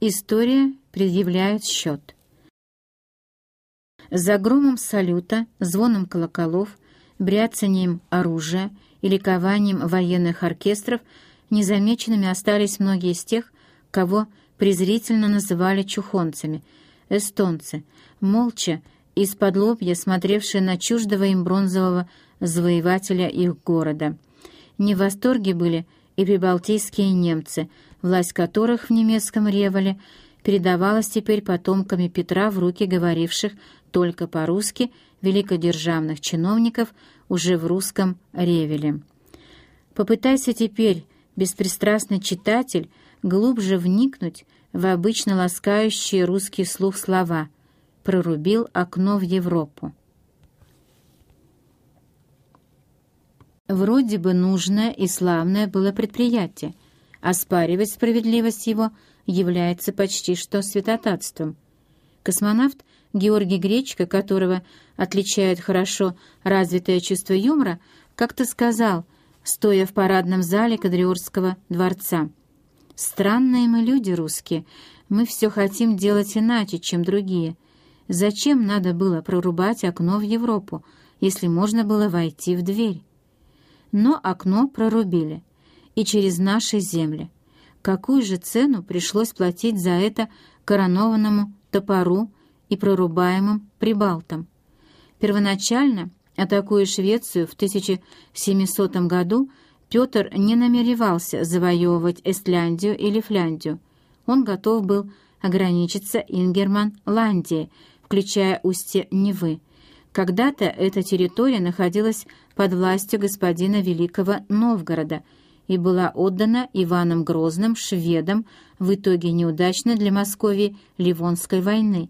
История предъявляет счет. За громом салюта, звоном колоколов, бряцанием оружия и ликованием военных оркестров незамеченными остались многие из тех, кого презрительно называли чухонцами, эстонцы, молча, из-под лобья смотревшие на чуждого им бронзового завоевателя их города. Не в восторге были и прибалтийские немцы, власть которых в немецком Револе передавалась теперь потомками Петра в руки говоривших только по-русски великодержавных чиновников уже в русском Ревеле. Попытайся теперь, беспристрастный читатель, глубже вникнуть в обычно ласкающие русский слух слова «прорубил окно в Европу». Вроде бы нужное и славное было предприятие, оспаривать справедливость его является почти что святотатством. Космонавт Георгий Гречко, которого отличает хорошо развитое чувство юмора, как-то сказал, стоя в парадном зале Кадриорского дворца, «Странные мы люди русские, мы все хотим делать иначе, чем другие. Зачем надо было прорубать окно в Европу, если можно было войти в дверь?» Но окно прорубили, и через наши земли. Какую же цену пришлось платить за это коронованному топору и прорубаемым прибалтам? Первоначально, атакуя Швецию в 1700 году, Петр не намеревался завоевывать Эстляндию или Фляндию. Он готов был ограничиться Ингерман-Ландией, включая устье Невы, когда-то эта территория находилась под властью господина Великого Новгорода и была отдана Иваном Грозным шведам в итоге неудачно для Московии Ливонской войны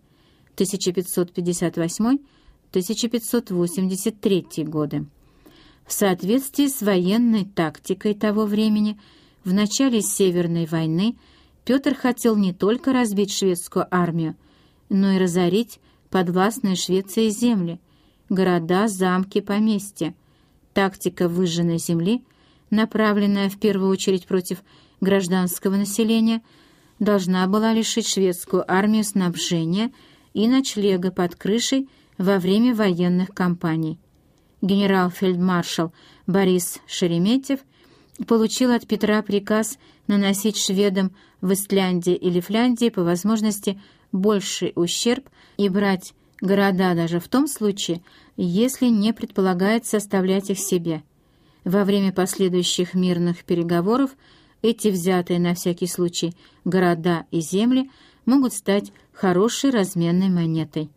1528-1583 годы. В соответствии с военной тактикой того времени, в начале Северной войны Петр хотел не только разбить шведскую армию, но и разорить подвластные Швеции земли, города, замки, поместья. Тактика выжженной земли, направленная в первую очередь против гражданского населения, должна была лишить шведскую армию снабжения и ночлега под крышей во время военных кампаний. Генерал-фельдмаршал Борис Шереметьев получил от Петра приказ наносить шведам в Истляндии или Фляндии по возможности больший ущерб и брать города даже в том случае, если не предполагается оставлять их себе. Во время последующих мирных переговоров эти взятые на всякий случай города и земли могут стать хорошей разменной монетой.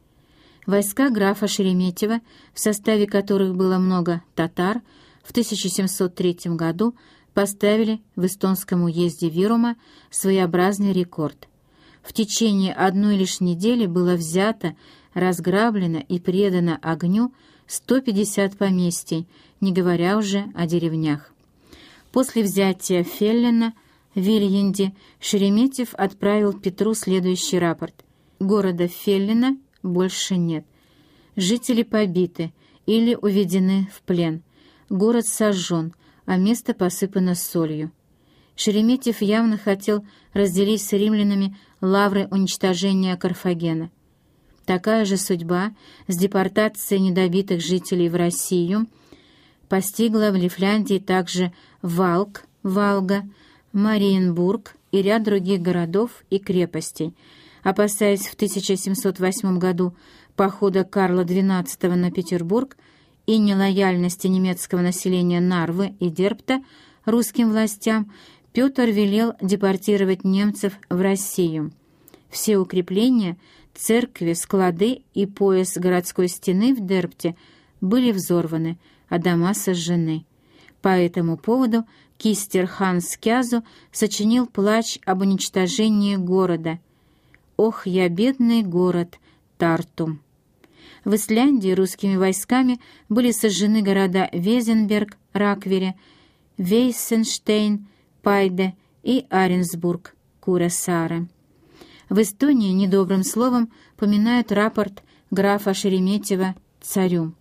Войска графа Шереметьева, в составе которых было много татар, в 1703 году поставили в эстонском уезде Вирума своеобразный рекорд. В течение одной лишь недели было взято разграблено и предано огню 150 поместий, не говоря уже о деревнях. После взятия Феллена в Вильянде Шереметьев отправил Петру следующий рапорт. Города Феллена больше нет. Жители побиты или уведены в плен. Город сожжен, а место посыпано солью. Шереметьев явно хотел разделить с римлянами лавры уничтожения Карфагена. Такая же судьба с депортацией недобитых жителей в Россию постигла в Лифляндии также Валк, Валга, Мариенбург и ряд других городов и крепостей, опасаясь в 1708 году похода Карла XII на Петербург и нелояльности немецкого населения Нарвы и Дерпта русским властям, Петр велел депортировать немцев в Россию. Все укрепления – Церкви, склады и пояс городской стены в Дерпте были взорваны, а дома сожжены. По этому поводу Кистер Ханс Кязу сочинил плач об уничтожении города. «Ох, я бедный город, Тартум!» В Исляндии русскими войсками были сожжены города Везенберг, Раквере, Вейсенштейн, Пайде и Аренсбург, Курасара. В Эстонии недобрым словом поминают рапорт графа Шереметьева царю.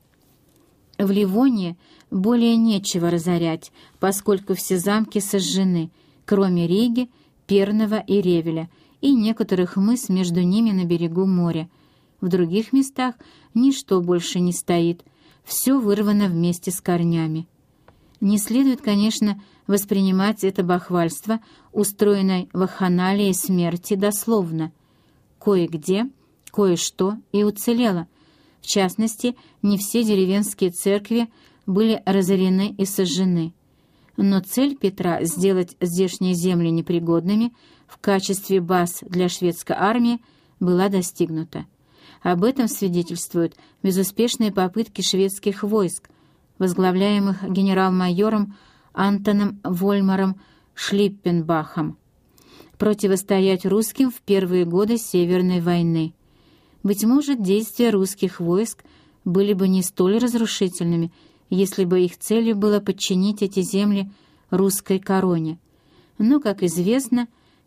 В Ливонии более нечего разорять, поскольку все замки сожжены, кроме Риги, Пернова и Ревеля, и некоторых мыс между ними на берегу моря. В других местах ничто больше не стоит, все вырвано вместе с корнями. Не следует, конечно, воспринимать это бахвальство, устроенное в аханалии смерти, дословно. Кое-где, кое-что и уцелело. В частности, не все деревенские церкви были разорены и сожжены. Но цель Петра сделать здешние земли непригодными в качестве баз для шведской армии была достигнута. Об этом свидетельствуют безуспешные попытки шведских войск, возглавляемых генерал-майором Антоном Вольмаром Шлиппенбахом, противостоять русским в первые годы Северной войны. Быть может, действия русских войск были бы не столь разрушительными, если бы их целью было подчинить эти земли русской короне. Но, как известно,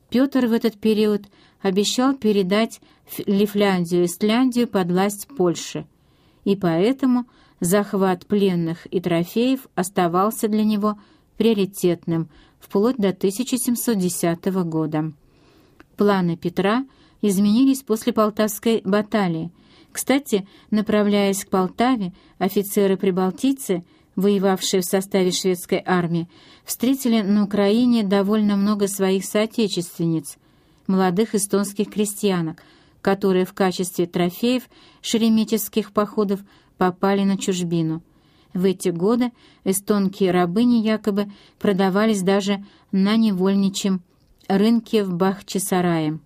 Петр в этот период обещал передать Лифляндию и Исляндию под власть Польши, и поэтому захват пленных и трофеев оставался для него приоритетным вплоть до 1710 года. Планы Петра изменились после Полтавской баталии. Кстати, направляясь к Полтаве, офицеры-прибалтийцы, воевавшие в составе шведской армии, встретили на Украине довольно много своих соотечественниц, молодых эстонских крестьянок, которые в качестве трофеев шереметьевских походов попали на чужбину. В эти годы эстонские рабыни якобы продавались даже на невольничьем рынке в Бахчисарае.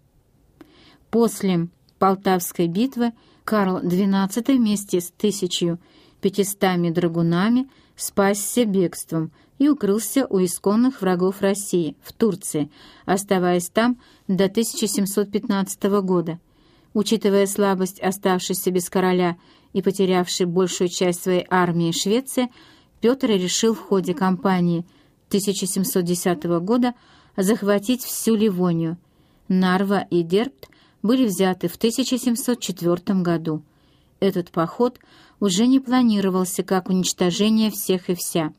После Полтавской битвы Карл XII вместе с 1500 драгунами спасся бегством и укрылся у исконных врагов России в Турции, оставаясь там до 1715 года. Учитывая слабость оставшейся без короля и потерявшей большую часть своей армии Швеции, Петр решил в ходе кампании 1710 года захватить всю Ливонию. Нарва и Дербт были взяты в 1704 году. Этот поход уже не планировался как уничтожение всех и вся.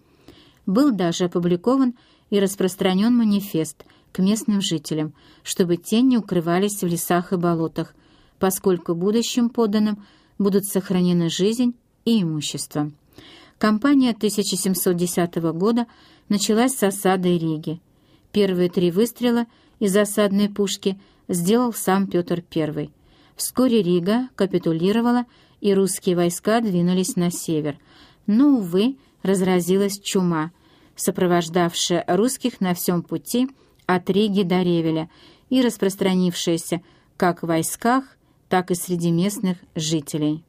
Был даже опубликован и распространен манифест к местным жителям, чтобы те не укрывались в лесах и болотах, поскольку будущим подданным будут сохранены жизнь и имущество. Кампания 1710 года началась с осады Риги. Первые три выстрела из осадной пушки сделал сам Петр I. Вскоре Рига капитулировала, и русские войска двинулись на север. Но, увы, разразилась чума, сопровождавшая русских на всем пути от Риги до Ревеля и распространившаяся как в войсках, так и среди местных жителей.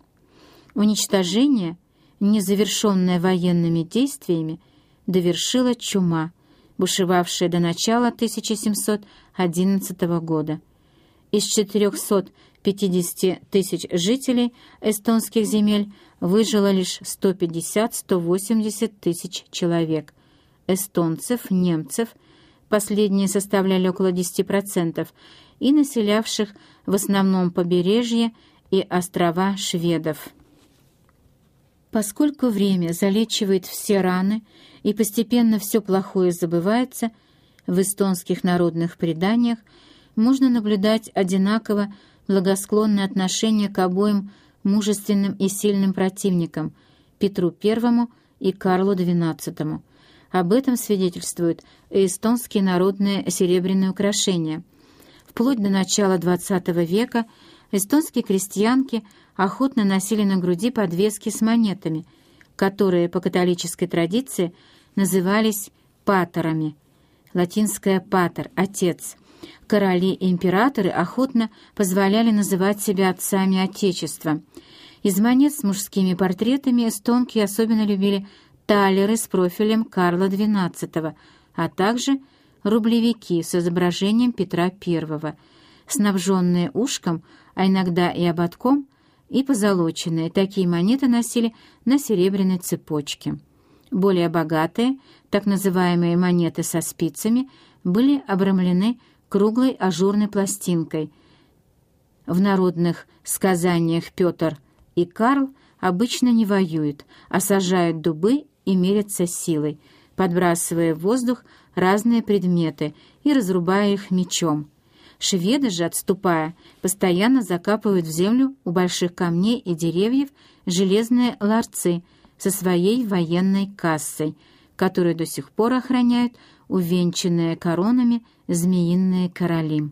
Уничтожение, незавершенное военными действиями, довершила чума, бушевавшая до начала 1711 года. Из 450 тысяч жителей эстонских земель выжило лишь 150-180 тысяч человек. Эстонцев, немцев, последние составляли около 10%, и населявших в основном побережье и острова шведов. Поскольку время залечивает все раны и постепенно все плохое забывается, в эстонских народных преданиях можно наблюдать одинаково благосклонное отношение к обоим мужественным и сильным противникам Петру I и Карлу XII. Об этом свидетельствуют эстонские народные серебряные украшения – Вплоть до начала XX века эстонские крестьянки охотно носили на груди подвески с монетами, которые по католической традиции назывались патерами. Латинское «патер» — «отец». Короли и императоры охотно позволяли называть себя отцами Отечества. Из монет с мужскими портретами эстонки особенно любили талеры с профилем Карла XII, а также – рублевики с изображением Петра I, снабженные ушком, а иногда и ободком, и позолоченные. Такие монеты носили на серебряной цепочке. Более богатые, так называемые монеты со спицами, были обрамлены круглой ажурной пластинкой. В народных сказаниях Петр и Карл обычно не воюют, а сажают дубы и мерятся силой, подбрасывая в воздух разные предметы и разрубая их мечом. Шведы же, отступая, постоянно закапывают в землю у больших камней и деревьев железные ларцы со своей военной кассой, которую до сих пор охраняют увенчанные коронами змеиные короли.